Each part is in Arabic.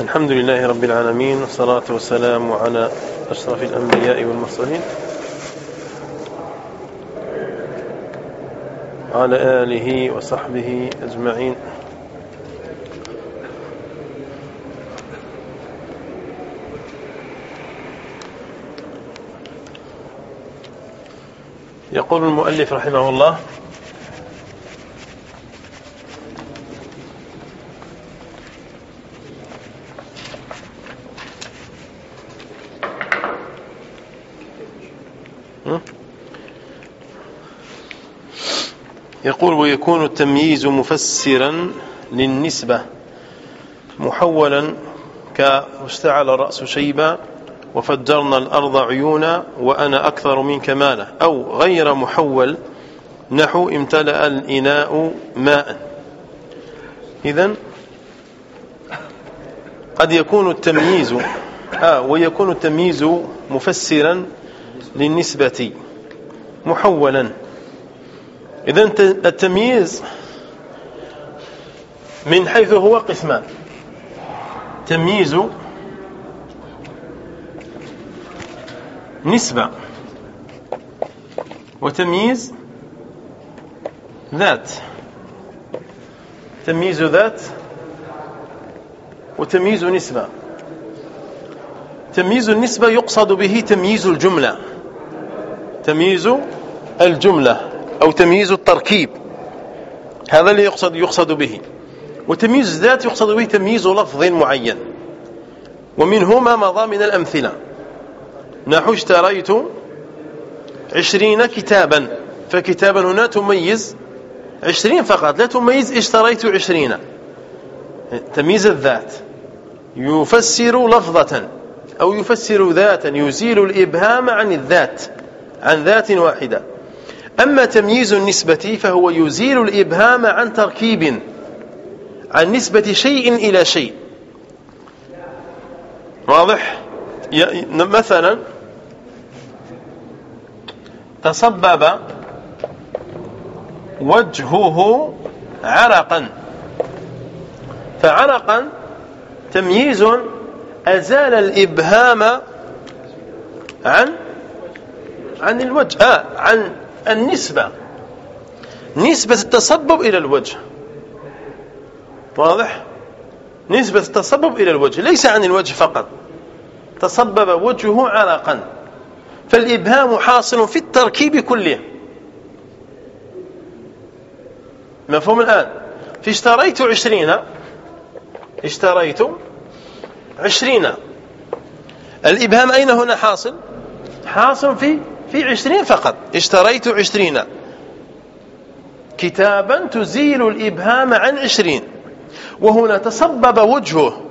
الحمد لله رب العالمين والصلاة والسلام على أشرف الأنبياء والمرسلين وعلى آله وصحبه أجمعين. يقول المؤلف رحمه الله يقول ويكون التمييز مفسرا للنسبة محولا كاشتعل الرأس شيبا وفجرنا الأرض عيونا وأنا أكثر منك مالا أو غير محول نحو امتلأ الإناء ماء. إذن قد يكون التمييز آه ويكون التمييز مفسرا للنسبة محولا. إذا التمييز من حيث هو قسمان. تمييز نسبة وتمييز ذات. تمييز ذات وتمييز نسبة. تمييز النسبة يقصد به تمييز الجملة. تمييز الجملة. أو تمييز التركيب. هذا اللي يقصد, يقصد به. وتمييز الذات يقصد به تمييز لفظ معين. ومنهما مضى من الأمثلة. نحو اشتريت عشرين كتابا. فكتابا هنا تميز عشرين فقط. لا تميز اشتريت عشرين. تمييز الذات. يفسر لفظة أو يفسر ذاتا. يزيل الإبهام عن الذات. عن ذات واحدة. أما تمييز النسبة فهو يزيل الإبهام عن تركيب عن نسبة شيء إلى شيء. واضح؟ مثلا تصبب وجهه عرقا. فعرقا تمييز أزال الإبهام عن عن الوجه. آه عن النسبة. نسبة التصبب إلى الوجه. واضح؟ نسبة التصبب إلى الوجه. ليس عن الوجه فقط. تصبب وجهه عرقا. فالإبهام حاصل في التركيب كله. مفهوم الآن؟ في اشتريت عشرين. اشتريت عشرين. الإبهام أين هنا حاصل؟ حاصل في في عشرين فقط. اشتريت عشرين. كتابا تزيل الإبهام عن عشرين. وهنا تصبب وجهه.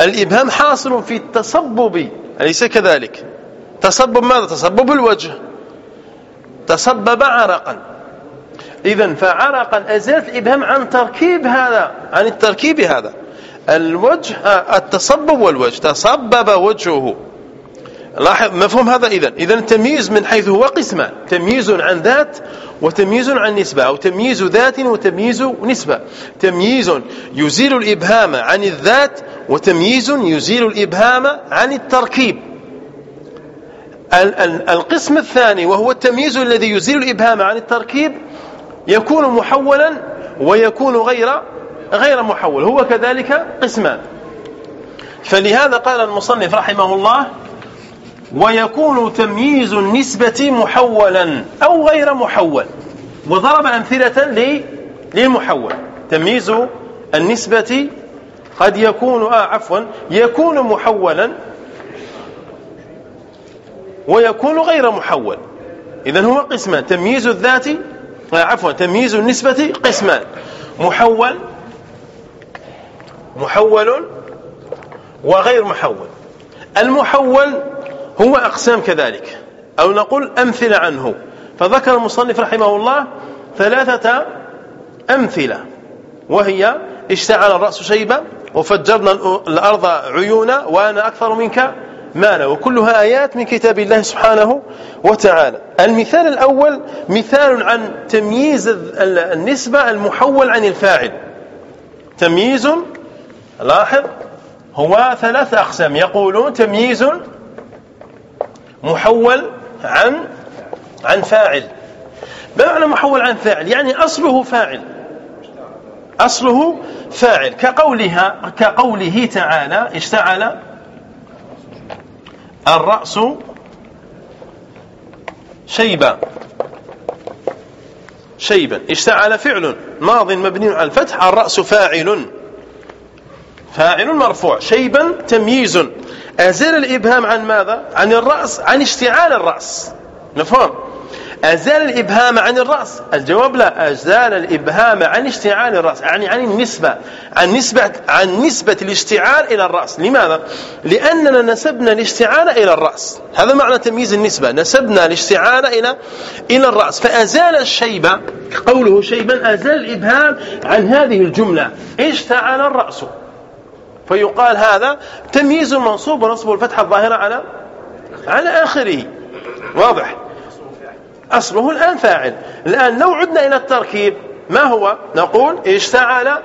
الإبهام حاصل في التصبب أليس كذلك؟ تصبب ماذا؟ تصبب الوجه. تصبب عرقا. إذا فعرقا أزالت الإبهام عن تركيب هذا عن التركيب هذا. الوجه التصبب والوجه. تصبب وجهه. لاحظ مفهوم هذا إذن. إذن التمييز من حيث هو قسمان تمييز عن ذات وتمييز عن نسبة. أو تمييز ذات وتمييز نسبة. تمييز يزيل الإبهام عن الذات وتمييز يزيل الإبهام عن التركيب. القسم الثاني وهو التمييز الذي يزيل الإبهام عن التركيب يكون محولا ويكون غير غير محول. هو كذلك قسمان. فلهذا قال المصنف رحمه الله ويكون تمييز النسبة محولا أو غير محول. وضرب أمثلة للمحول. تمييز النسبة قد يكون آه عفوا يكون محولا ويكون غير محول. إذا هو قسمان. تمييز الذات آه عفوا تمييز النسبة قسمان. محول محول وغير محول. المحول هو أقسام كذلك. أو نقول أمثلة عنه. فذكر المصنف رحمه الله ثلاثة أمثلة. وهي اشتعل الرأس شيبا وفجرنا الأرض عيونا وأنا أكثر منك مالا. وكلها آيات من كتاب الله سبحانه وتعالى. المثال الأول مثال عن تمييز النسبة المحول عن الفاعل. تمييز لاحظ هو ثلاث أقسام. يقولون تمييز محول عن عن فاعل. ما معنى محول عن فاعل يعني أصله فاعل. أصله فاعل. كقولها كقوله تعالى اشتعل الرأس شيبا شيبا اشتعل فعل. ماض مبني على الفتح. الرأس فاعل. فاعل مرفوع. شيبا تمييز. أزال الإبهام عن ماذا؟ عن الرأس عن اشتعال الرأس. مفهوم؟ أزال الإبهام عن الرأس. الجواب لا. أزال الإبهام عن اشتعال الرأس يعني عن النسبة عن نسبة عن نسبة الاشتعال إلى الرأس. لماذا؟ لأننا نسبنا الاشتعال إلى الرأس. هذا معنى تمييز النسبة. نسبنا الاشتعال إلى إلى الرأس. فأزال الشيبة قوله شيبا أزال الإبهام عن هذه الجملة. اشتعل الرأس. فيقال هذا تمييز منصوب ونصب الفتحة الظاهرة على على آخره. واضح. أصله الآن فاعل. الآن لو عدنا إلى التركيب ما هو؟ نقول اشتعل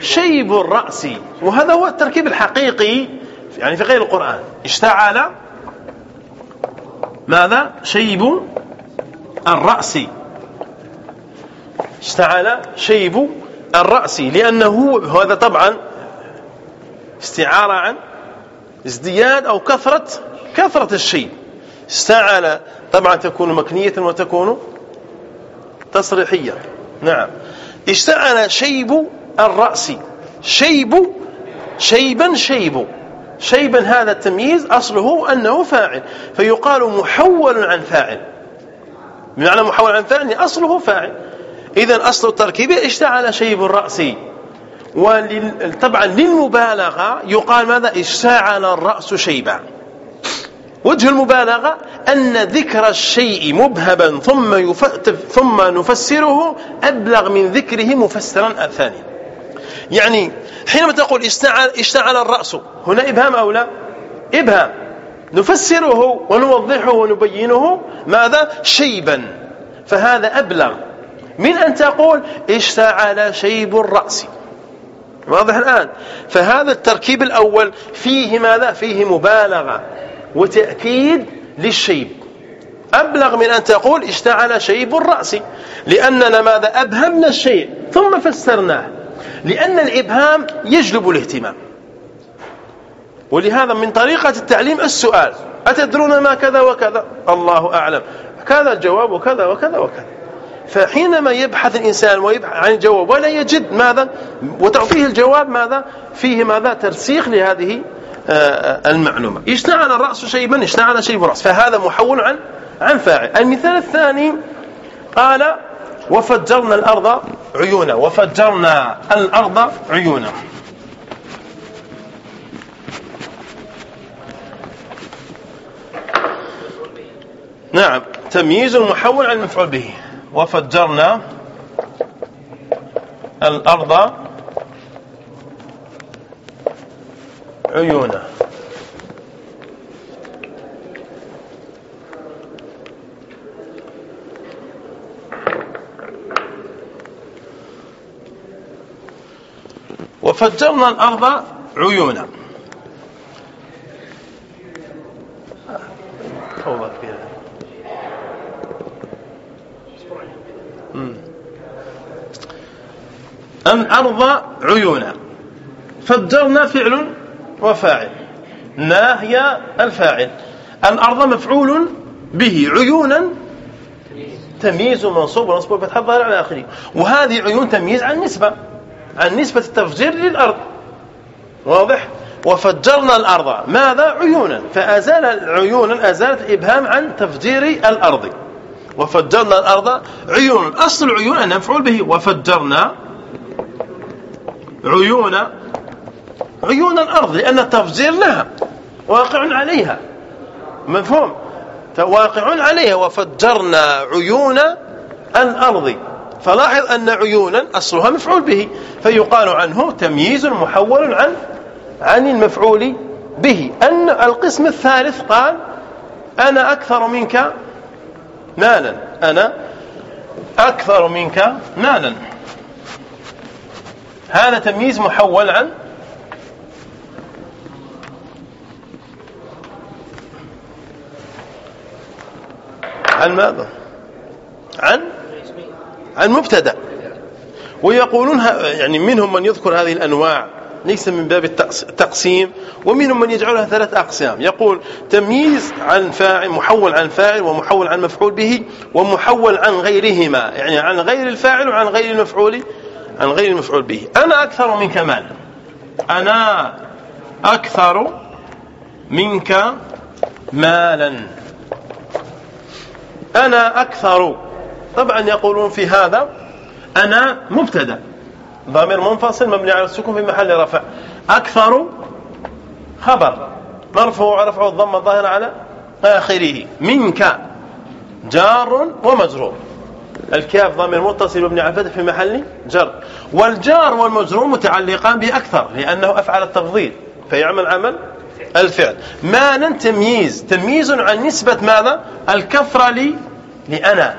شيب الرأس. وهذا هو التركيب الحقيقي يعني في غير القرآن. اشتعل ماذا؟ شيب الرأس. اشتعل شيب الرأس. لأنه هذا طبعا استعارة عن ازدياد أو كثرة كثرة الشيء. استعارة طبعا تكون مكنية وتكون تصريحية. نعم. اشتعل شيب الرأس. شيب شيبا شيب. شيبا هذا التمييز أصله أنه فاعل. فيقال محول عن فاعل. بمعنى محول عن فاعل أصله فاعل. إذا أصل التركيب اشتعل شيب الرأس. وطبعا للمبالغة يقال ماذا؟ اشتعل الرأس شيبا. وجه المبالغة أن ذكر الشيء مبهبا ثم, ثم نفسره أبلغ من ذكره مفسرا ثانيا يعني حينما تقول اشتعل, اشتعل الرأس هنا إبهام أو لا؟ إبهام. نفسره ونوضحه ونبينه ماذا؟ شيبا. فهذا أبلغ. من أن تقول اشتعل شيب الرأس. واضح الآن. فهذا التركيب الأول فيه ماذا؟ فيه مبالغة وتأكيد للشيب. أبلغ من أن تقول اشتعل شيب الرأس لأننا ماذا أبهمنا الشيء ثم فسرناه. لأن الإبهام يجلب الاهتمام. ولهذا من طريقة التعليم السؤال أتدرون ما كذا وكذا؟ الله أعلم. كذا الجواب وكذا وكذا وكذا. فحينما يبحث الإنسان ويبحث عن الجواب ولا يجد ماذا وتعطيه الجواب ماذا فيه ماذا ترسيخ لهذه آه، المعلومة. اشتعل الرأس شيبا اشتعل شيب الرأس فهذا محول عن عن فاعل. المثال الثاني قال وفجرنا الأرض عيونا وفجرنا الأرض عيونا. نعم تمييز محول عن المفعول به. وفجرنا الأرض عيونا. وفجرنا الأرض عيونا. فوضى كبيرة. الأرض عيونا. فجرنا فعل وفاعل. نا هي الفاعل. الأرض مفعول به عيونا. تمييز منصوب ونصب الفتح الظاهر على آخره. وهذه عيون تمييز عن نسبة عن نسبة التفجير للأرض. واضح؟ وفجرنا الأرض. ماذا؟ عيونا. فأزال عيونا أزالت الإبهام عن تفجير الأرض. وفجرنا الأرض عيونا أصل العيون أنها مفعول به. وفجرنا عيون عيون الأرض لأن التفجير لها واقع عليها. مفهوم؟ واقع عليها وفجرنا عيون الأرض. فلاحظ أن عيونا أصلها مفعول به فيقال عنه تمييز محول عن عن المفعول به. أن القسم الثالث قال أنا أكثر منك مالا أنا أكثر منك مالا هذا تمييز محول عن عن ماذا؟ عن عن مبتدا. ويقولون يعني منهم من يذكر هذه الأنواع. ليس من باب التقسيم. ومنهم من يجعلها ثلاث أقسام. يقول تمييز عن فاعل محول عن فاعل ومحول عن مفعول به ومحول عن غيرهما. يعني عن غير الفاعل وعن غير المفعول عن غير المفعول به. أنا أكثر منك مالا. أنا أكثر منك مالا. أنا أكثر. طبعا يقولون في هذا أنا مبتدأ. ضمير منفصل مبني على السكون في محل رفع. أكثر خبر. مرفوع رفع الضم الظاهر على آخره. منك جار ومجرور. الكاف ضمير متصل مبني على الفتح في محل جر. والجار والمجرور متعلقان بأكثر لأنه أفعل التفضيل فيعمل عمل الفعل. ما تمييز. تمييز عن نسبة ماذا؟ الكثرة لي لأنا.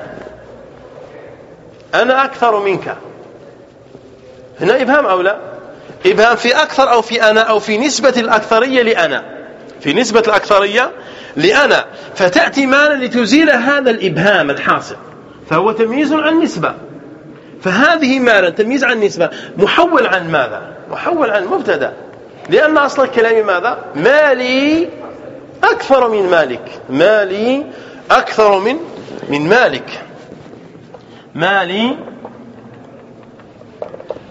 أنا أكثر منك. هنا إبهام أو لا؟ إبهام في أكثر أو في أنا أو في نسبة الأكثرية لأنا. في نسبة الأكثرية لأنا. فتأتي مانا لتزيل هذا الإبهام الحاصل. فهو تمييز عن نسبة. فهذه مالا تمييز عن نسبة. محول عن ماذا؟ محول عن مبتدا. لأن أصل الكلام ماذا؟ مالي أكثر من مالك. مالي أكثر من من مالك. مالي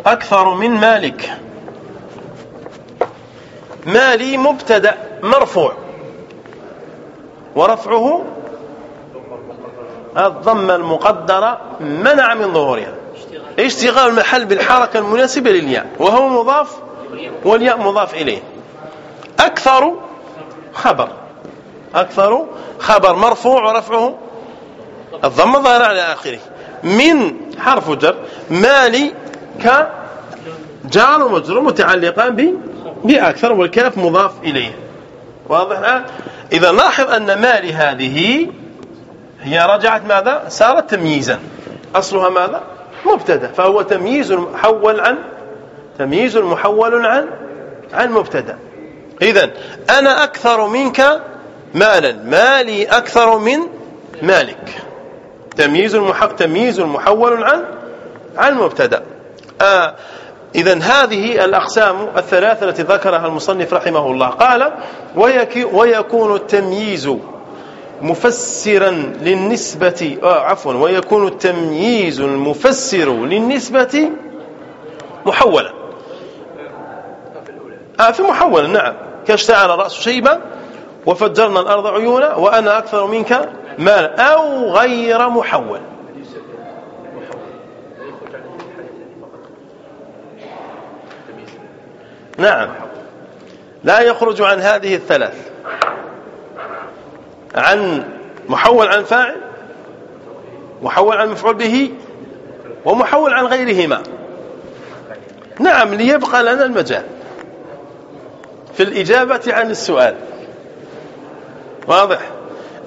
أكثر من مالك. مالي مبتدا مرفوع. ورفعه الضمه المقدرة منع من ظهورها. اشتغال المحل بالحركة المناسبة للياء وهو مضاف والياء مضاف إليه. أكثر خبر. أكثر خبر مرفوع ورفعه الضمه ظاهرة على آخره. من حرف جر مالي ك جار ومجرور متعلقان بأكثر والكاف مضاف إليه. واضح؟ إذا لاحظ أن مالي هذه هي رجعت ماذا؟ صارت تمييزا. أصلها ماذا؟ مبتدأ. فهو تمييز محول عن تمييز محول عن عن مبتدأ. إذا أنا أكثر منك مالا. مالي أكثر من مالك. تمييز المحق تمييز محول عن عن مبتدأ. آه إذا هذه الأقسام الثلاثة التي ذكرها المصنف رحمه الله. قال ويكون التمييز مفسرا للنسبة آه عفوا ويكون التمييز المفسر للنسبة محولا. آه في محولا نعم. كاشتعل رأس شيبة وفجرنا الأرض عيونا وأنا أكثر منك مالا أو غير محول. نعم. لا يخرج عن هذه الثلاث. عن محول عن فاعل محول عن مفعول به ومحول عن غيرهما. نعم ليبقى لنا المجال في الإجابة عن السؤال. واضح؟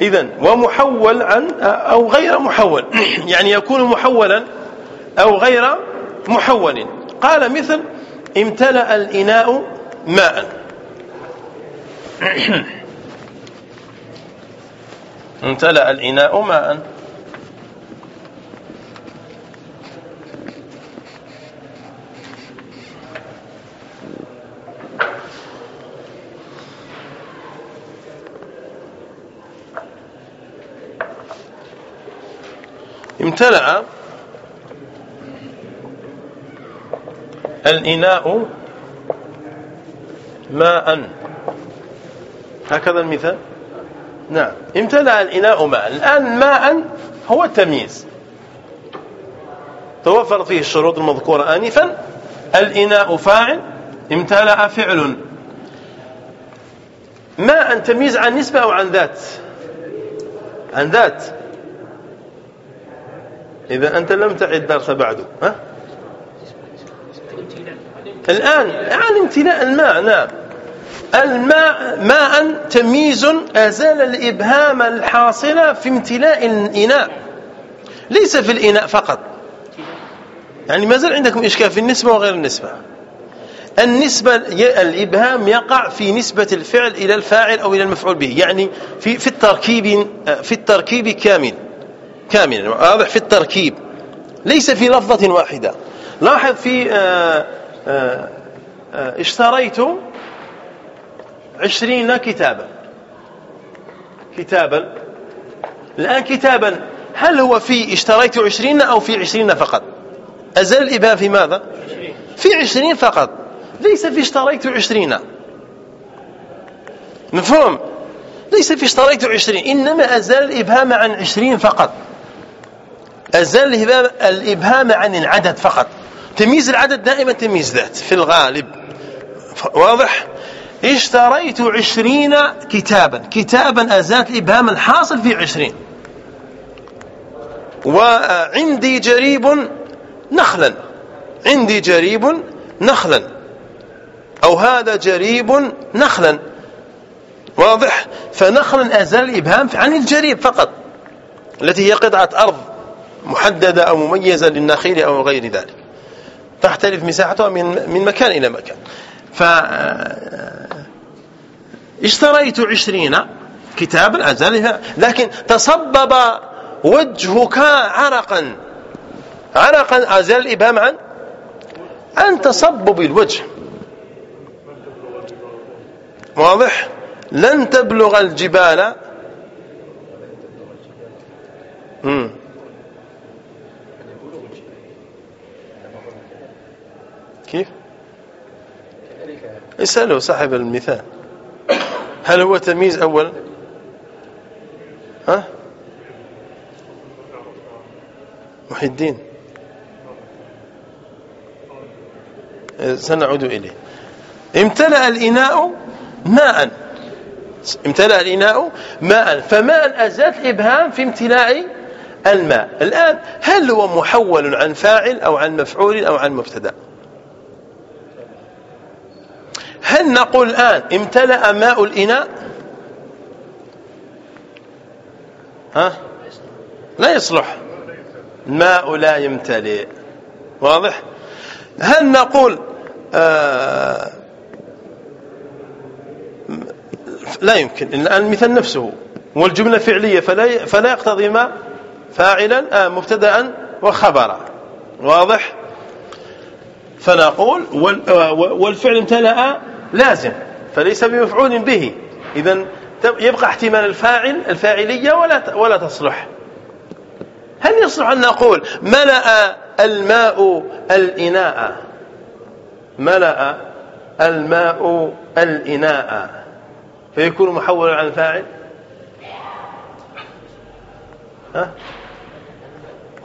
إذا ومحول عن أو غير محول يعني يكون محولا أو غير محول. قال مثل امتلأ الإناء ماء. امتلأ الإناء ماء. امتلأ الإناء ماء. هكذا المثال. نعم. امتلأ الإناء ماء. الآن ماء هو التمييز. توفرت فيه الشروط المذكورة آنفا. الإناء فاعل امتلأ فعل. ماء تمييز عن نسبة أو عن ذات؟ عن ذات. إذا أنت لم تعد درس بعده ها؟ الآن عن امتلاء الماء نعم. الماء ماء تمييز أزال الإبهام الحاصل في امتلاء الإناء. ليس في الإناء فقط. يعني ما زال عندكم إشكال في النسبة وغير النسبة. النسبة الإبهام يقع في نسبة الفعل إلى الفاعل أو إلى المفعول به. يعني في في التركيب في التركيب كامل. كاملا واضح؟ في التركيب. ليس في لفظة واحدة. لاحظ في آآ آآ اشتريت عشرين كتابا. كتابا. الآن كتابا. هل هو في اشتريت عشرين أو في عشرين فقط؟ أزال الإبهام في ماذا؟ في عشرين فقط. ليس في اشتريت عشرين. مفهوم؟ ليس في اشتريت عشرين. إنما أزال الإبهام عن عشرين فقط. أزال الإبهام عن العدد فقط. تمييز العدد دائما تمييز ذات في الغالب. واضح؟ اشتريت عشرين كتابا. كتابا أزالت الإبهام الحاصل في عشرين. وعندي جريب نخلا. عندي جريب نخلا. أو هذا جريب نخلا. واضح؟ فنخلا أزال الإبهام عن الجريب فقط. التي هي قطعة أرض محددة أو مميزة للنخيل أو غير ذلك. تختلف مساحتها من من مكان إلى مكان. ف اشتريت عشرين كتابا أزالها لكن تصبب وجهك عرقا. عرقا أزال الإبهام عن عن تصبب الوجه. واضح؟ لن تبلغ الجبال. مم. اسأله صاحب المثال. هل هو تمييز أول؟ ها؟ محي الدين. سنعود إليه. امتلأ الإناء ماء. امتلأ الإناء ماء. فماء أزاد الإبهام في امتلاء الماء. الآن هل هو محول عن فاعل أو عن مفعول أو عن مبتدأ؟ هل نقول الآن امتلأ ماء الإناء؟ ها؟ لا يصلح. الماء لا يمتلئ. واضح؟ هل نقول آه لا يمكن. الآن المثال نفسه. والجملة فعلية فلا فلا يقتضي ما فاعلا آه مبتدأ وخبرا. واضح؟ فنقول آه، والفعل امتلأ لازم فليس بمفعول به. إذا يبقى احتمال الفاعل الفاعلية ولا ولا تصلح. هل يصلح أن نقول ملأ الماء الإناء؟ ملأ الماء الإناء. فيكون محولا عن الفاعل؟ ها؟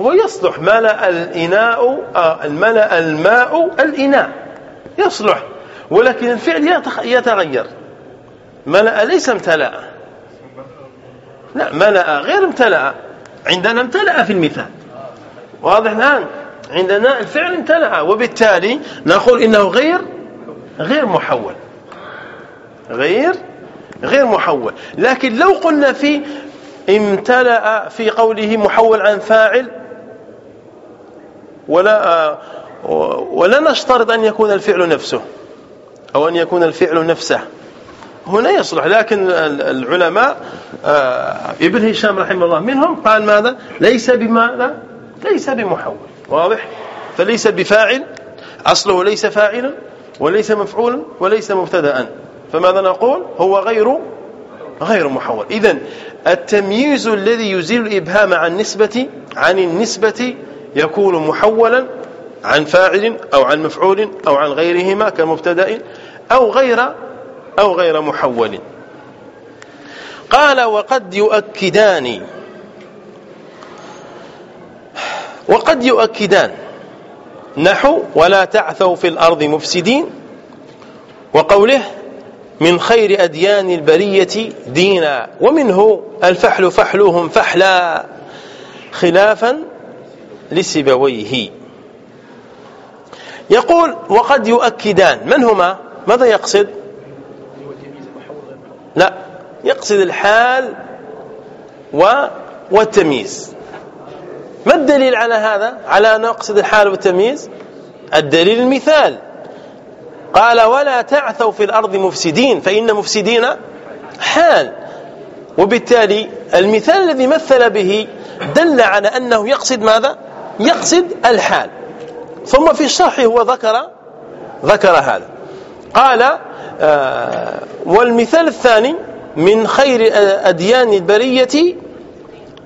هو يصلح ملأ الإناء آه ملأ الماء الإناء. يصلح. ولكن الفعل يتغير. ملأ ليس امتلأ. لا ملأ غير امتلأ. عندنا امتلأ في المثال. واضح الآن؟ عندنا الفعل امتلأ وبالتالي نقول إنه غير غير محول. غير غير محول. لكن لو قلنا في امتلأ في قوله محول عن فاعل ولا ولا نشترط أن يكون الفعل نفسه. أو أن يكون الفعل نفسه. هنا يصلح لكن العلماء آه، ابن هشام رحمه الله منهم قال ماذا؟ ليس بماذا؟ ليس بمحول. واضح؟ فليس بفاعل أصله ليس فاعلا وليس مفعولا وليس مبتدأ. فماذا نقول؟ هو غير غير محول. إذا التمييز الذي يزيل الإبهام عن نسبة عن النسبة يكون محولا عن فاعل أو عن مفعول أو عن غيرهما كمبتدأ. أو غير أو غير محول. قال وقد يؤكدان. وقد يؤكدان. نحو ولا تعثوا في الأرض مفسدين. وقوله من خير أديان البرية دينا. ومنه الفحل فحلهم فحلا. خلافا لسبويه. يقول وقد يؤكدان. من هما؟ ماذا يقصد؟ لا يقصد الحال و والتمييز. ما الدليل على هذا؟ على أن يقصد الحال والتمييز؟ الدليل المثال. قال ولا تعثوا في الأرض مفسدين فإن مفسدين حال. وبالتالي المثال الذي مثل به دل على أنه يقصد ماذا؟ يقصد الحال. ثم في الشرح هو ذكر ذكر هذا. قال آه والمثال الثاني من خير أديان البرية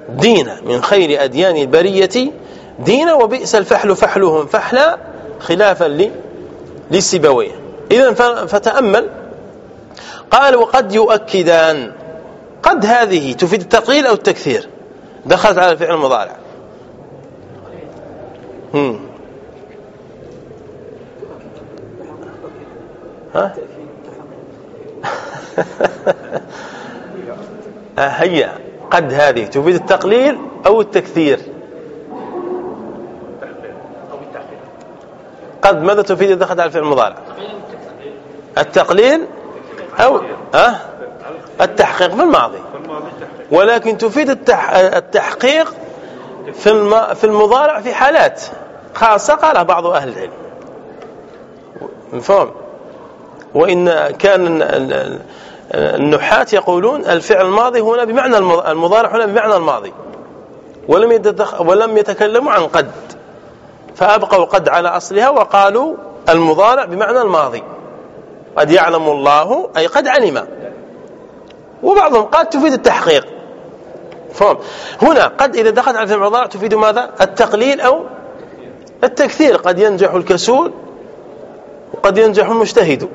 دينا من خير أديان البرية دينا وبئس الفحل فحلهم فحلا خلافا للسبويه إذا فتأمل. قال وقد يؤكدان. قد هذه تفيد التقليل أو التكثير؟ دخلت على الفعل المضارع. ها؟ هيا قد هذه. تفيد التقليل أو التكثير؟ قد ماذا تفيد إذا دخلت على الفعل المضارع؟ التقليل أو أه التحقيق في الماضي. ولكن تفيد التحقيق في في المضارع في حالات خاصة قالها بعض أهل العلم. مفهوم؟ وإن كان النحاة يقولون الفعل الماضي هنا بمعنى المضارع هنا بمعنى الماضي. ولم ولم يتكلموا عن قد. فأبقوا قد على أصلها وقالوا المضارع بمعنى الماضي. قد يعلم الله أي قد علم. وبعضهم قال تفيد التحقيق. فهم. هنا قد إذا دخلت على فعل المضارع تفيد ماذا؟ التقليل أو التكثير. قد ينجح الكسول وقد ينجح المجتهد.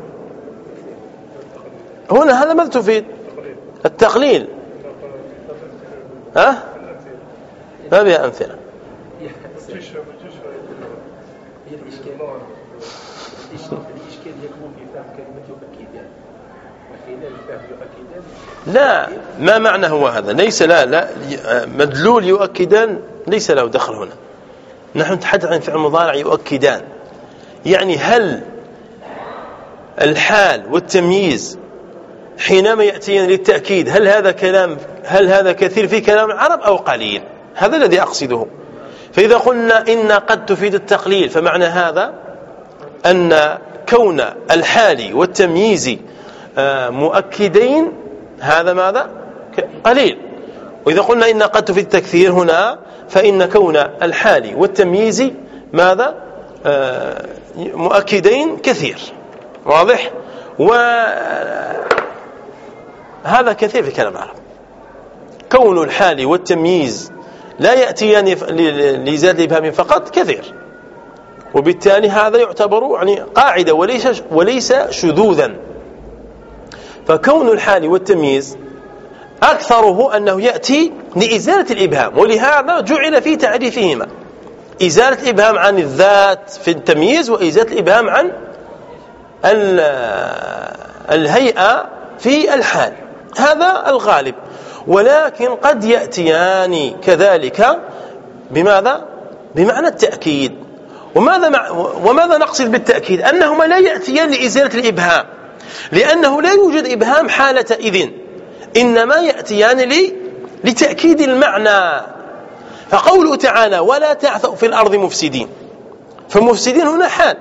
هنا هذا ماذا تفيد. التقليل. ها؟ ما بها أمثلة. لا ما معنى هو هذا؟ ليس لا لا مدلول يؤكدان ليس له دخل هنا. نحن نتحدث عن فعل مضارع يؤكدان. يعني هل الحال والتمييز حينما يأتيان للتأكيد هل هذا كلام هل هذا كثير في كلام العرب أو قليل؟ هذا الذي أقصده. فإذا قلنا إن قد تفيد التقليل فمعنى هذا أن كون الحال والتمييز آه، مؤكدين هذا ماذا؟ قليل. وإذا قلنا إن قد تفيد التكثير هنا فإن كون الحال والتمييز ماذا؟ آه، مؤكدين كثير. واضح؟ وهذا كثير في كلام العرب. كون الحال والتمييز لا يأتيان لزاد الإبهام فقط كثير. وبالتالي هذا يعتبر يعني قاعدة وليس وليس شذوذا. فكون الحال والتمييز أكثره أنه يأتي لإزالة الإبهام ولهذا جعل في تعريفهما إزالة الإبهام عن الذات في التمييز وإزالة الإبهام عن الهيئة في الحال. هذا الغالب. ولكن قد يأتيان كذلك بماذا؟ بمعنى التأكيد. وماذا مع وماذا نقصد بالتأكيد؟ أنهما لا يأتيان لإزالة الإبهام. لأنه لا يوجد إبهام حالة إذن. إنما يأتيان لي لتأكيد المعنى. فقوله تعالى ولا تعثوا في الأرض مفسدين فمفسدين هنا حال.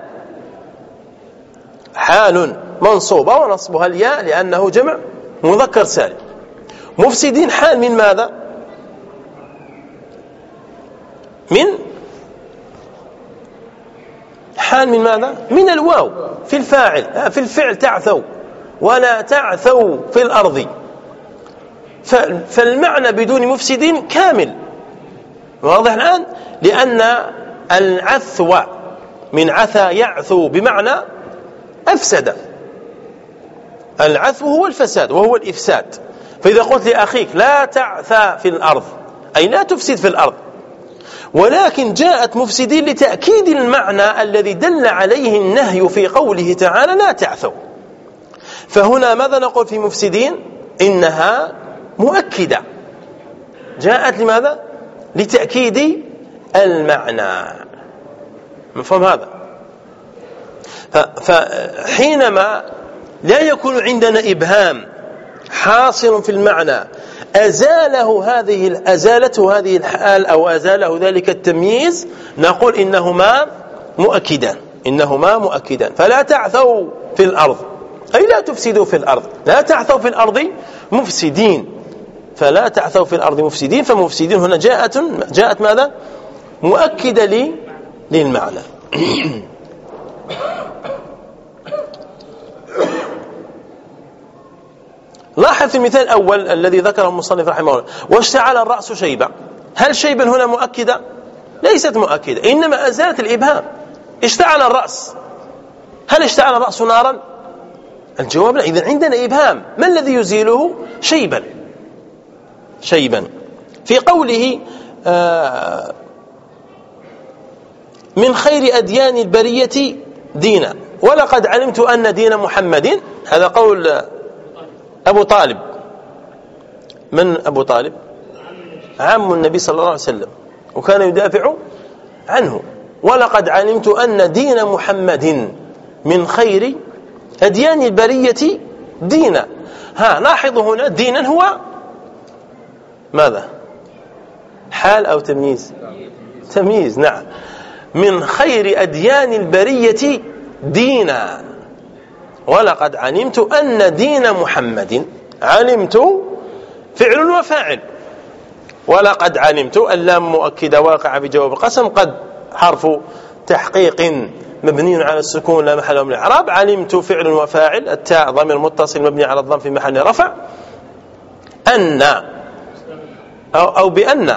حال منصوبة ونصبها الياء لأنه جمع مذكر سالم مفسدين حال من ماذا؟ من حال من ماذا؟ من الواو في الفاعل. في الفعل تعثوا ولا تعثوا في الأرض. فالمعنى بدون مفسدين كامل. واضح الآن؟ لأن العثو من عثى يعثو بمعنى أفسد. العثو هو الفساد وهو الإفساد. فإذا قلت لأخيك لا تعثى في الأرض أي لا تفسد في الأرض. ولكن جاءت مفسدين لتأكيد المعنى الذي دل عليه النهي في قوله تعالى لا تعثوا. فهنا ماذا نقول في مفسدين؟ إنها مؤكدة. جاءت لماذا؟ لتأكيد المعنى. مفهوم هذا؟ فحينما لا يكون عندنا إبهام حاصل في المعنى. أزاله هذه أزالته هذه الحال أو أزاله ذلك التمييز نقول إنهما مؤكدان إنهما مؤكدان. فلا تعثوا في الأرض. أي لا تفسدوا في الأرض. لا تعثوا في الأرض مفسدين. فلا تعثوا في الأرض مفسدين فمفسدين هنا جاءت جاءت ماذا؟ مؤكدة لي للمعنى. لاحظ المثال الأول الذي ذكره المصنف رحمه الله. واشتعل الرأس شيبا. هل شيبا هنا مؤكدة؟ ليست مؤكدة. إنما أزالت الإبهام. اشتعل الرأس. هل اشتعل الرأس نارا؟ الجواب لا. إذا عندنا إبهام ما الذي يزيله؟ شيبا. شيبا. في قوله آه من خير أديان البرية دينا. ولقد علمت أن دين محمد. هذا قول أبو طالب. من أبو طالب؟ عم النبي صلى الله عليه وسلم. وكان يدافع عنه. ولقد علمت أن دين محمد من خير أديان البرية دينا. ها لاحظوا هنا دينا هو ماذا؟ حال أو تمييز؟ تمييز نعم. من خير أديان البرية دينا. ولقد علمت أن دين محمد علمت فعل وفاعل. ولقد علمت اللام مؤكدة واقعة بجواب القسم قد حرف تحقيق مبني على السكون لا محل من الإعراب. علمت فعل وفاعل التاء ضمير متصل مبني على الضم في محل رفع. أن أو, أو بأن.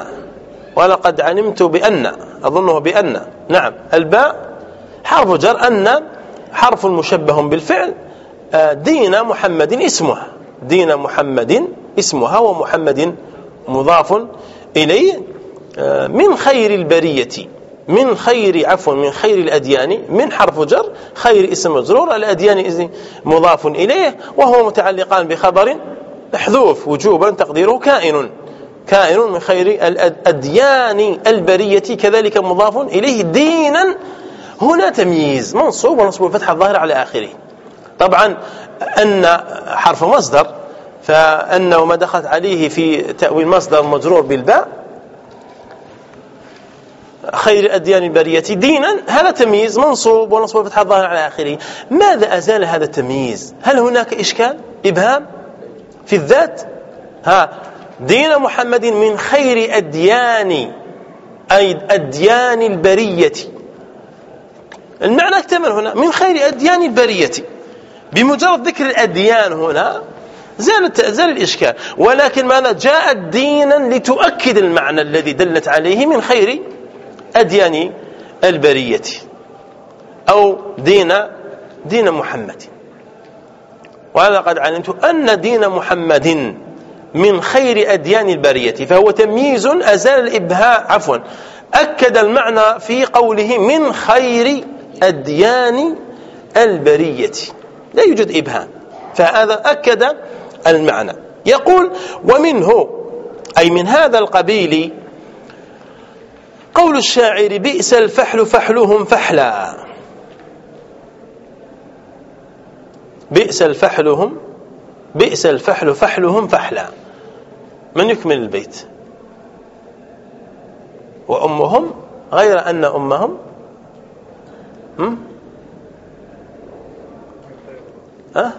ولقد علمت بأن أظنه بأن. نعم الباء حرف جر أن. حرف مشبه بالفعل آه، دين محمد اسمه دين محمد اسمها ومحمد مضاف إليه آه، من خير البرية من خير عفوا من خير الأديان من حرف جر خير اسم مجرور الأديان مضاف إليه وهو متعلقان بخبر محذوف وجوبا تقديره كائن. كائن من خير الأديان البرية كذلك مضاف إليه دينا هنا تمييز منصوب ونصب الفتح الظاهر على آخره. طبعا أن حرف مصدر فأنه ما دخلت عليه في تأويل مصدر مجرور بالباء خير الأديان البرية دينا هذا تمييز منصوب ونصب الفتح الظاهر على آخره. ماذا أزال هذا التمييز؟ هل هناك إشكال؟ إبهام؟ في الذات؟ ها دين محمد من خير أديان أي أديان البرية. المعنى اكتمل هنا من خير أديان البرية. بمجرد ذكر الأديان هنا زال زال الإشكال. ولكن ماذا جاءت دينا لتؤكد المعنى الذي دلت عليه من خير أديان البرية. أو دين دين محمد. ولقد علمت أن دين محمد من خير أديان البرية فهو تمييز أزال الإبهاء عفوا أكد المعنى في قوله من خير أديان البرية. لا يوجد إبهام. فهذا أكد المعنى. يقول ومنه أي من هذا القبيل قول الشاعر بئس الفحل فحلهم فحلا. بئس الفحلهم بئس الفحل فحلهم فحلا. من يكمل البيت؟ وأمهم غير أن أمهم هم؟ ها؟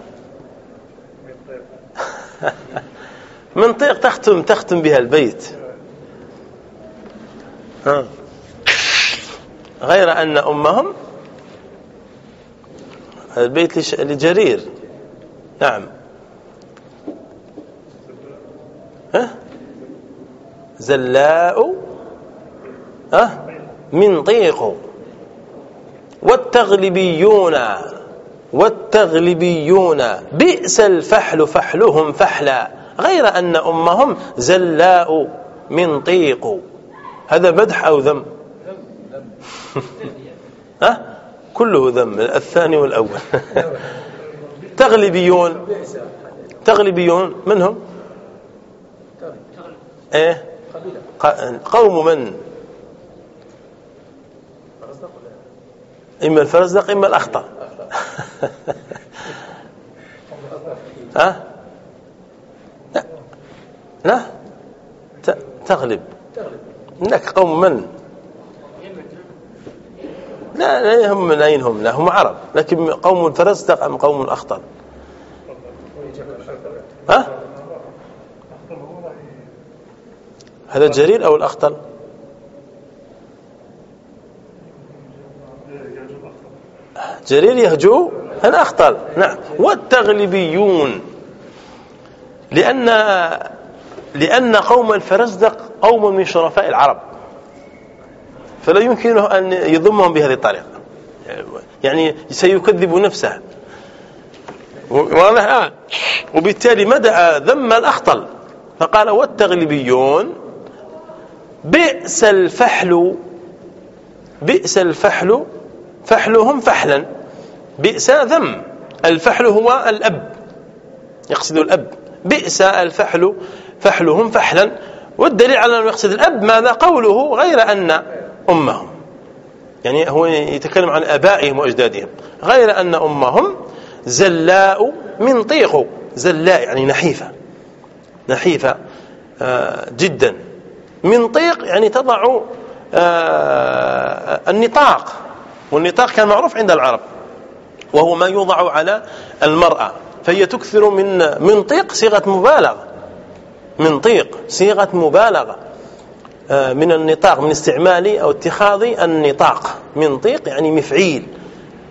من طيق تختم تختم بها البيت. ها. غير أن أمهم البيت لجرير. نعم. ها؟ زلاء. ها؟ من طيق والتغلبيون والتغلبيون. بئس الفحل فحلهم فحلا غير أن أمهم زلاء من طيق. هذا مدح أو ذم؟ ها؟ كله ذم الثاني والأول. تغلبيون. تغلبيون من هم إيه قوم من؟ إما الفرزدق إما الأخطأ. ها؟ لا. لا. تغلب. هناك قوم من؟ لا لا يهم من أين هم لا هم عرب. لكن قوم فرزدق أم قوم أخطر ها؟ هذا جرير أو الأخطل جرير يهجو الأخطل نعم. والتغلبيون. لأن لأن قوم الفرزدق قوم من شرفاء العرب. فلا يمكنه أن يضمهم بهذه الطريقة. يعني سيكذب نفسه. واضح الآن؟ وبالتالي مدى ذم الأخطل. فقال والتغلبيون بئس الفحل بئس الفحل فحلهم فحلا. بئس ذم. الفحل هو الأب. يقصد الأب. بئس الفحل فحلهم فحلا. والدليل على أنه يقصد الأب ماذا؟ قوله غير أن أمهم. يعني هو يتكلم عن أبائهم وأجدادهم. غير أن أمهم زلاء من طيق. زلاء يعني نحيفة. نحيفة آه، جدا. من طيق يعني تضع آه، النطاق. والنطاق كان معروف عند العرب وهو ما يوضع على المرأة فهي تكثر من من طيق صيغة مبالغة من طيق صيغة مبالغة. آه، من النطاق من استعمال أو اتخاذ النطاق من طيق يعني مفعيل.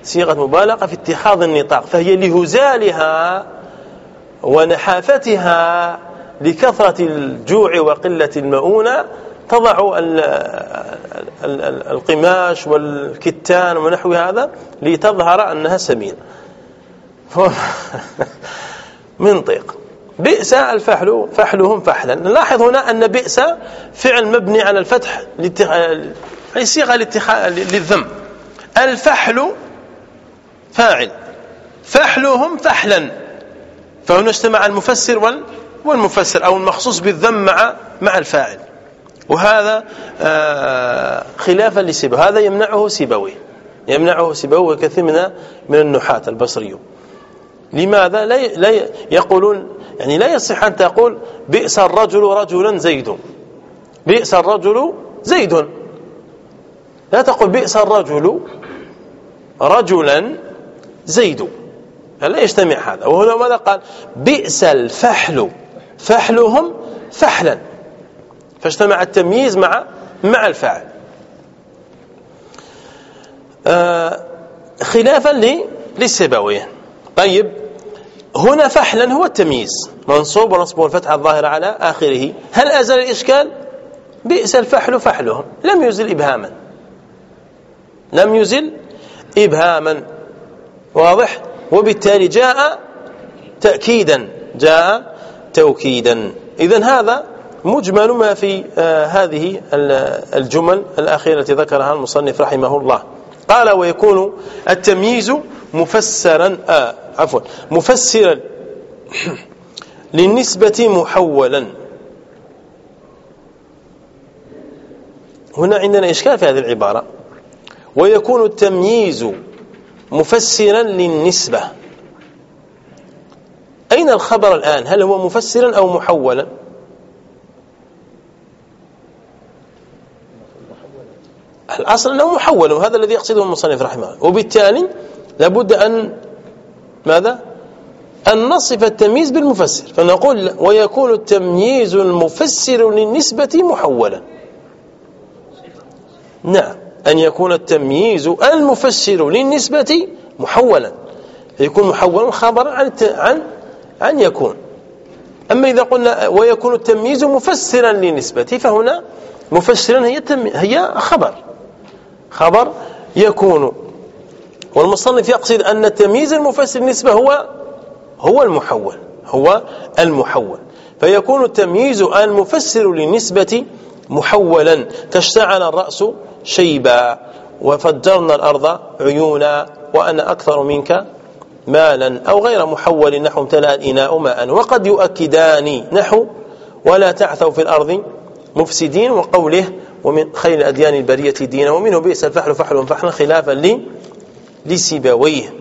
صيغة مبالغة في اتخاذ النطاق فهي لهزالها ونحافتها لكثرة الجوع وقلة المؤونة تضع القماش والكتان ونحو هذا لتظهر أنها سمينة منطق بئس الفحل فحلهم فحلا. نلاحظ هنا أن بئس فعل مبني على الفتح أي صيغة للذم. الفحل فاعل. فحلهم فحلا. فهنا اجتمع المفسر والمفسر أو المخصوص بالذم مع مع الفاعل. وهذا آه، خلافا لسيبويه هذا يمنعه سيبويه يمنعه سيبويه كثير من من النحاة البصريون. لماذا؟ لا لا يقولون يعني لا يصح أن تقول بئس الرجل رجلا زيد. بئس الرجل زيد. لا تقول بئس الرجل رجلا زيد. لا يجتمع هذا؟ وهنا ماذا قال؟ بئس الفحل. فحلهم فحلا. فاجتمع التمييز مع مع الفاعل. آه خلافا للسبويه طيب هنا فحلا هو التمييز. منصوب ونصبه الفتحة الظاهرة على آخره. هل أزل الإشكال؟ بئس الفحل فحلهم. لم يزل إبهاما. لم يزل إبهاما. واضح؟ وبالتالي جاء تأكيدا. جاء توكيدا. إذا هذا مجمل ما في آه هذه الجمل الأخيرة التي ذكرها المصنف رحمه الله. قال ويكون التمييز مفسرا آه عفوا مفسرا للنسبة محولا. هنا عندنا إشكال في هذه العبارة. ويكون التمييز مفسرا للنسبة. أين الخبر الآن؟ هل هو مفسرا أو محولا؟ الأصل أنه محول وهذا الذي يقصده المصنف رحمه الله. وبالتالي لابد أن ماذا؟ أن نصف التمييز بالمفسر. فنقول ويكون التمييز المفسر للنسبة محولا. نعم أن يكون التمييز المفسر للنسبة محولا. يكون محولا خبرا عن عن عن يكون. أما إذا قلنا ويكون التمييز مفسرا للنسبة فهنا مفسرا هي هي خبر. خبر يكون. والمصنف يقصد أن التمييز المفسر النسبة هو هو المحول هو المحول. فيكون التمييز المفسر للنسبة محولا. كاشتعل الرأس شيبا. وفجرنا الأرض عيونا. وأنا أكثر منك مالا. أو غير محول نحو امتلأ الإناء ماء وقد يؤكدان. نحو ولا تعثوا في الأرض مفسدين. وقوله ومن خير الأديان البرية دينا ومنه بئس الفحل فحل فحل خلافا لي لسيبويه.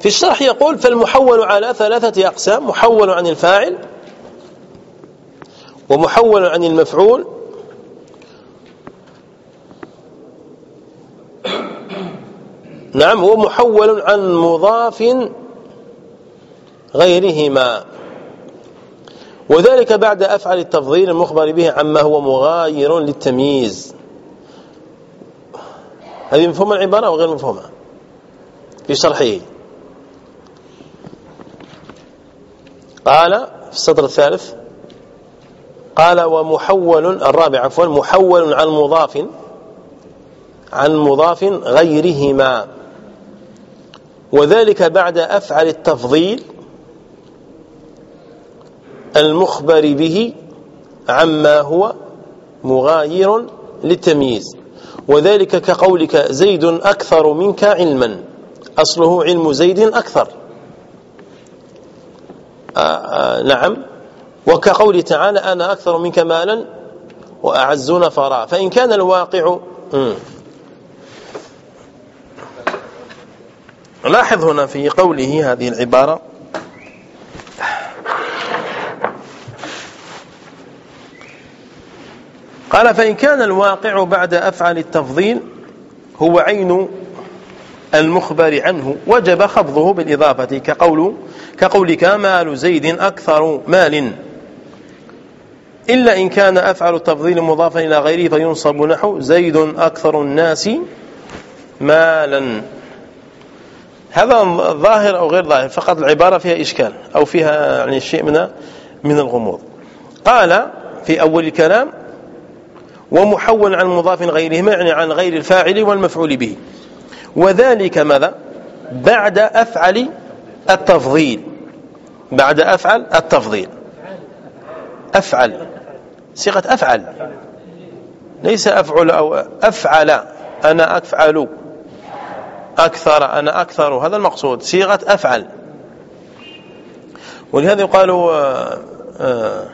في الشرح يقول فالمحول على ثلاثة أقسام محول عن الفاعل ومحول عن المفعول نعم هو محول عن مضاف غيرهما. وذلك بعد أفعل التفضيل المخبر به عما هو مغاير للتمييز. هذه مفهوم العبارة أو غير مفهومة؟ في شرحه. قال في السطر الثالث قال ومحول الرابع عفوا محول عن مضاف عن مضاف غيرهما. وذلك بعد أفعل التفضيل المخبر به عما هو مغاير للتمييز. وذلك كقولك زيد أكثر منك علما. أصله علم زيد أكثر. آه، آه، نعم. وكقول تعالى أنا أكثر منك مالا وأعز نفرا فإن كان الواقع لاحظ هنا في قوله هذه العبارة قال فإن كان الواقع بعد أفعل التفضيل هو عين المخبر عنه وجب خفضه بالإضافة كقول كقولك مال زيد أكثر مال. إلا إن كان أفعل التفضيل مضافا إلى غيره فينصب نحو زيد أكثر الناس مالا. هذا ظاهر أو غير ظاهر فقط العبارة فيها إشكال أو فيها يعني شيء من من الغموض. قال في أول الكلام ومحول عن مضاف غيرهما يعني عن غير الفاعل والمفعول به. وذلك ماذا؟ بعد أفعل التفضيل. بعد أفعل التفضيل. أفعل. صيغة أفعل. ليس أفعل أو أفعل أنا أفعل. أكثر أنا أكثر. هذا المقصود. صيغة أفعل. ولهذا يقال آه، آه،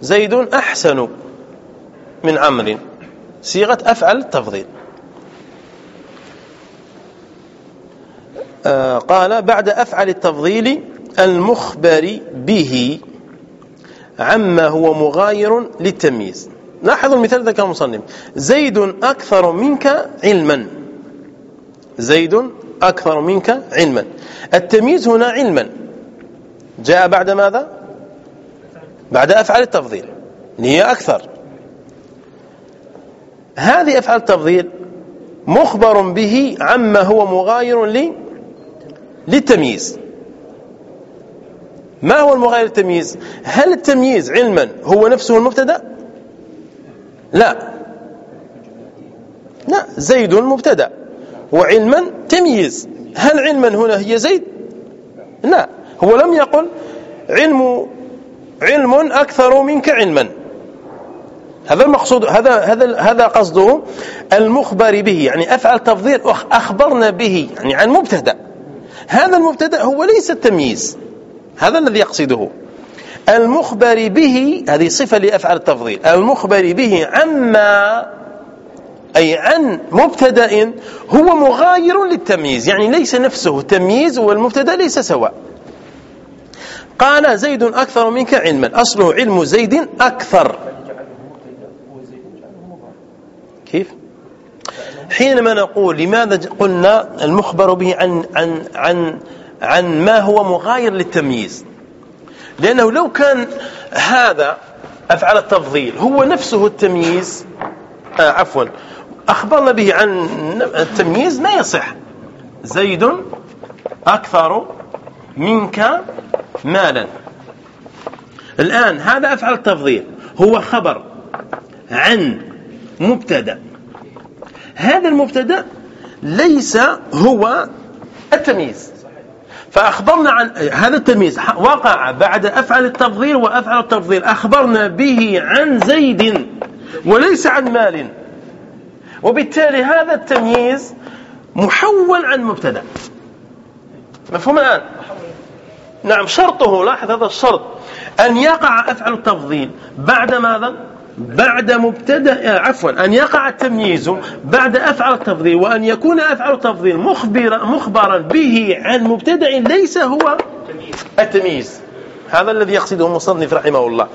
زيد أحسن من عمر صيغة أفعل التفضيل آه، قال بعد أفعل التفضيل المخبر به عما هو مغاير للتمييز. لاحظوا المثال ذكر المصنف زيد أكثر منك علما. زيد أكثر منك علما. التمييز هنا علما. جاء بعد ماذا؟ بعد أفعال التفضيل. هي أكثر. هذه أفعال التفضيل مخبر به عما هو مغاير لي للتمييز. ما هو المغاير للتمييز؟ هل التمييز علما هو نفسه المبتدأ؟ لا. لا زيد مبتدا وعلما تمييز. هل علما هنا هي زيد؟ لا. هو لم يقل علم علم أكثر منك علما. هذا المقصود هذا هذا هذا قصده المخبر به يعني أفعل تفضيل أخبرنا به يعني عن مبتدا. هذا المبتدا هو ليس التمييز. هذا الذي يقصده. المخبر به هذه صفة لأفعل التفضيل. المخبر به عما أي عن مبتدأ هو مغاير للتمييز يعني ليس نفسه. تمييز والمبتدا ليس سواء قال زيد أكثر منك علما. أصله علم زيد أكثر. كيف؟ حينما نقول لماذا قلنا المخبر به عن عن عن عن ما هو مغاير للتمييز؟ لأنه لو كان هذا أفعل التفضيل هو نفسه التمييز. آه عفوا. أخبرنا به عن التمييز ما يصح. زيد أكثر منك مالا. الآن هذا أفعل التفضيل. هو خبر عن مبتدأ. هذا المبتدأ ليس هو التمييز. فأخبرنا عن هذا التمييز. وقع بعد أفعل التفضيل وأفعل التفضيل. أخبرنا به عن زيد وليس عن مال. وبالتالي هذا التمييز محول عن مبتدأ. مفهوم الآن؟ نعم شرطه لاحظ هذا الشرط. أن يقع أفعل التفضيل بعد ماذا؟ بعد مبتدأ عفوا أن يقع التمييز بعد أفعل التفضيل وأن يكون أفعل التفضيل مخبرا مخبرا به عن مبتدأ ليس هو التمييز. هذا الذي يقصده المصنف رحمه الله.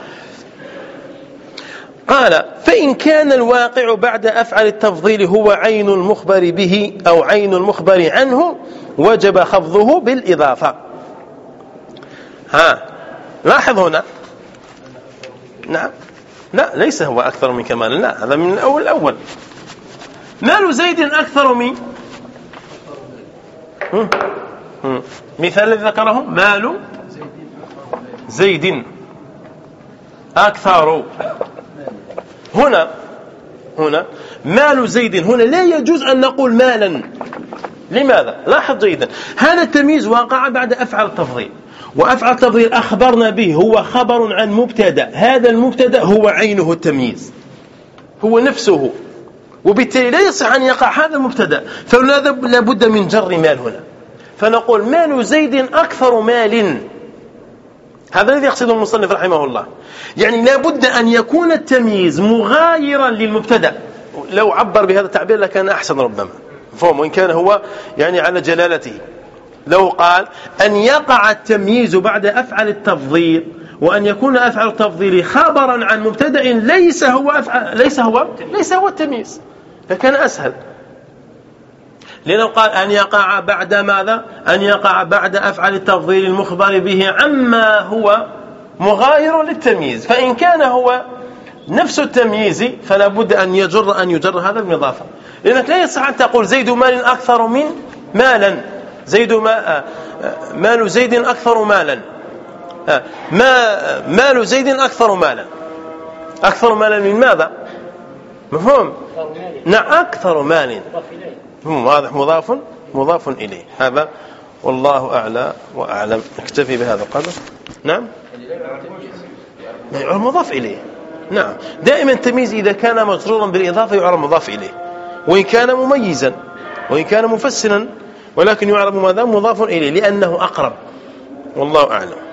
قال فإن كان الواقع بعد أفعل التفضيل هو عين المخبر به أو عين المخبر عنه وجب خفضه بالإضافة. ها لاحظ هنا. نعم. لا ليس هو أكثر من كمال. لا هذا من الأول الأول. مال زيد أكثر من مثال الذي ذكره مال زيد أكثر. هنا هنا مال زيد هنا لا يجوز أن نقول مالا. لماذا؟ لاحظ جيدا. هذا التمييز وقع بعد أفعل التفضيل. وأفعل التفضيل أخبرنا به هو خبر عن مبتدأ. هذا المبتدأ هو عينه التمييز. هو نفسه. وبالتالي لا يصح أن يقع هذا المبتدأ. فلذا لابد من جر مال هنا. فنقول مال زيد أكثر مال. هذا الذي يقصده المصنف رحمه الله. يعني لابد أن يكون التمييز مغايرا للمبتدأ. لو عبر بهذا التعبير لكان أحسن ربما. فهم وإن كان هو يعني على جلالته. لو قال أن يقع التمييز بعد أفعل التفضيل وأن يكون أفعل التفضيل خبرا عن مبتدأ ليس هو أفعل ليس هو ليس هو التمييز. لكان أسهل. لأنه قال أن يقع بعد ماذا؟ أن يقع بعد أفعل التفضيل المخبر به عما هو مغاير للتمييز. فإن كان هو نفس التمييز فلا بد أن يجر أن يجر هذا بالإضافة. لأنك لا يصح أن تقول زيد مال أكثر من مالا. زيد ما مال زيد أكثر مالا. ما مال زيد أكثر مالا. أكثر مالا من ماذا؟ مفهوم؟ نعم أكثر مال واضح مضاف مضاف إليه. هذا والله أعلى وأعلم. نكتفي بهذا القدر. نعم؟ مضاف إليه. نعم. دائما التمييز إذا كان مجرورا بالإضافة يعرف مضاف إليه. وإن كان مميزا وإن كان مفسرا ولكن يعرف ماذا؟ مضاف إليه لأنه أقرب. والله أعلم.